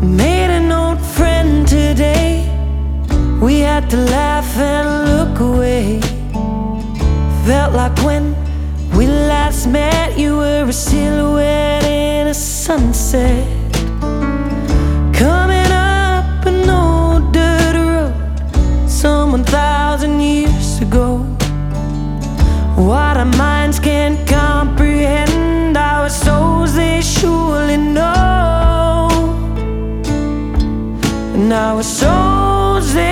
Made an old friend today. We had to laugh and look away. Felt like when we last met, you were a silhouette in a sunset. Coming up an old dirt road, some 1,000 years ago. What our minds can't. And our souls they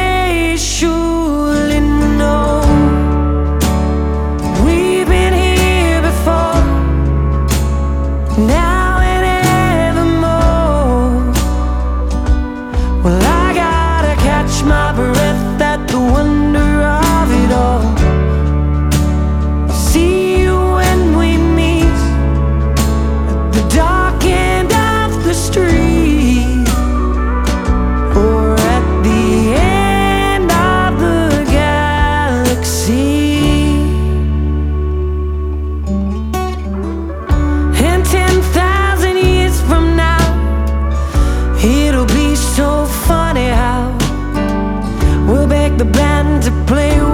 band to play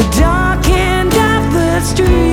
the dark end of the street.